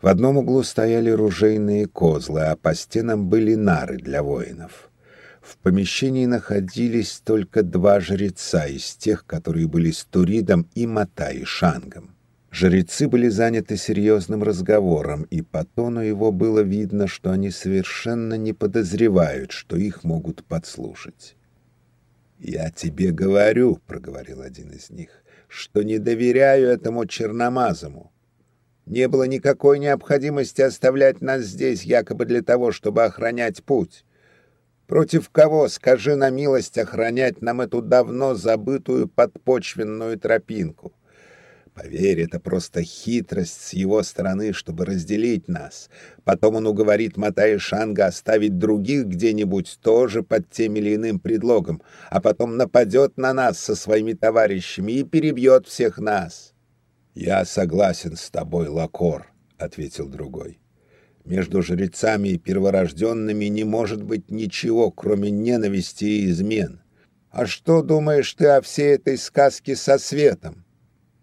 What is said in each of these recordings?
В одном углу стояли ружейные козлы, а по стенам были нары для воинов. В помещении находились только два жреца из тех, которые были с Туридом и Матай Шангом. Жрецы были заняты серьезным разговором, и по тону его было видно, что они совершенно не подозревают, что их могут подслушать. «Я тебе говорю», — проговорил один из них, — «что не доверяю этому черномазому. Не было никакой необходимости оставлять нас здесь якобы для того, чтобы охранять путь. Против кого, скажи на милость, охранять нам эту давно забытую подпочвенную тропинку? Поверь, это просто хитрость с его стороны, чтобы разделить нас. Потом он уговорит Матая Шанга оставить других где-нибудь тоже под тем или иным предлогом, а потом нападет на нас со своими товарищами и перебьет всех нас. — Я согласен с тобой, Лакор, — ответил другой. Между жрецами и перворожденными не может быть ничего, кроме ненависти и измен. А что думаешь ты о всей этой сказке со светом?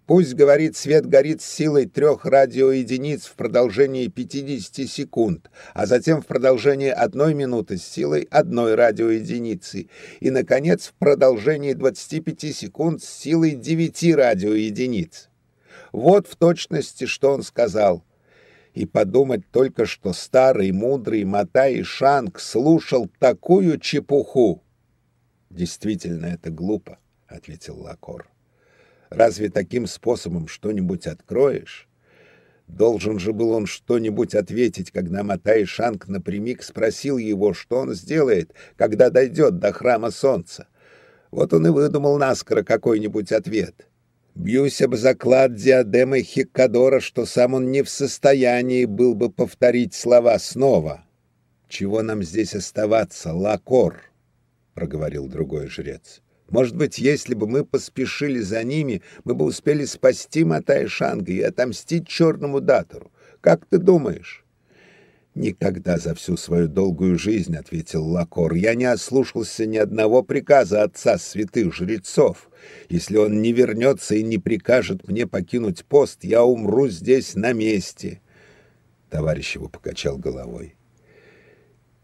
Пусть, говорит, свет горит с силой трех радиоединиц в продолжении 50 секунд, а затем в продолжении одной минуты с силой одной радиоединицы, и, наконец, в продолжении 25 секунд с силой 9 радиоединиц. Вот в точности, что он сказал. И подумать только, что старый мудрый Матай Шанг слушал такую чепуху. «Действительно, это глупо», — ответил Лакор. Разве таким способом что-нибудь откроешь? Должен же был он что-нибудь ответить, когда Матай Шанг напрямик спросил его, что он сделает, когда дойдет до храма солнца. Вот он и выдумал наскоро какой-нибудь ответ. Бьюсь об заклад диадемы Хиккадора, что сам он не в состоянии был бы повторить слова снова. «Чего нам здесь оставаться, Лакор?» — проговорил другой жрец. Может быть, если бы мы поспешили за ними, мы бы успели спасти Матая Шанга и отомстить черному датору. Как ты думаешь? Никогда за всю свою долгую жизнь, ответил Лакор, я не ослушался ни одного приказа отца святых жрецов. Если он не вернется и не прикажет мне покинуть пост, я умру здесь на месте. Товарищ его покачал головой.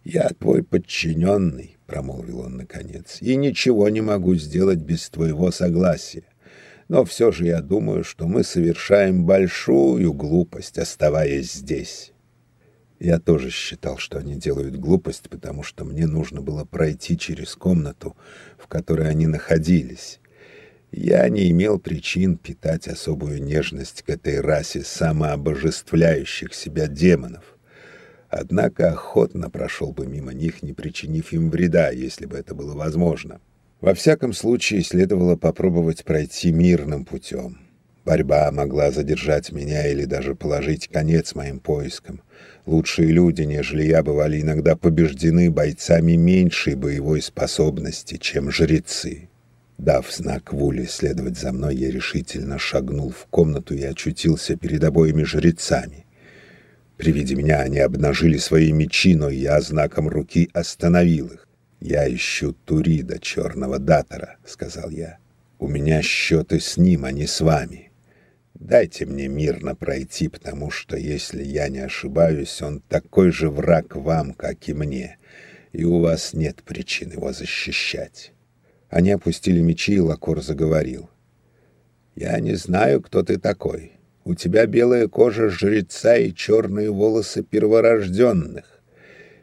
Я твой подчиненный, промолвил он наконец, — «и ничего не могу сделать без твоего согласия. Но все же я думаю, что мы совершаем большую глупость, оставаясь здесь». Я тоже считал, что они делают глупость, потому что мне нужно было пройти через комнату, в которой они находились. Я не имел причин питать особую нежность к этой расе самообожествляющих себя демонов однако охотно прошел бы мимо них, не причинив им вреда, если бы это было возможно. Во всяком случае, следовало попробовать пройти мирным путем. Борьба могла задержать меня или даже положить конец моим поискам. Лучшие люди, нежели я, бывали иногда побеждены бойцами меньшей боевой способности, чем жрецы. Дав знак Вуле следовать за мной, я решительно шагнул в комнату и очутился перед обоими жрецами. При виде меня они обнажили свои мечи, но я знаком руки остановил их. «Я ищу Турида, черного датора», — сказал я. «У меня счеты с ним, а не с вами. Дайте мне мирно пройти, потому что, если я не ошибаюсь, он такой же враг вам, как и мне, и у вас нет причин его защищать». Они опустили мечи, и Лакор заговорил. «Я не знаю, кто ты такой». У тебя белая кожа жреца и черные волосы перворожденных.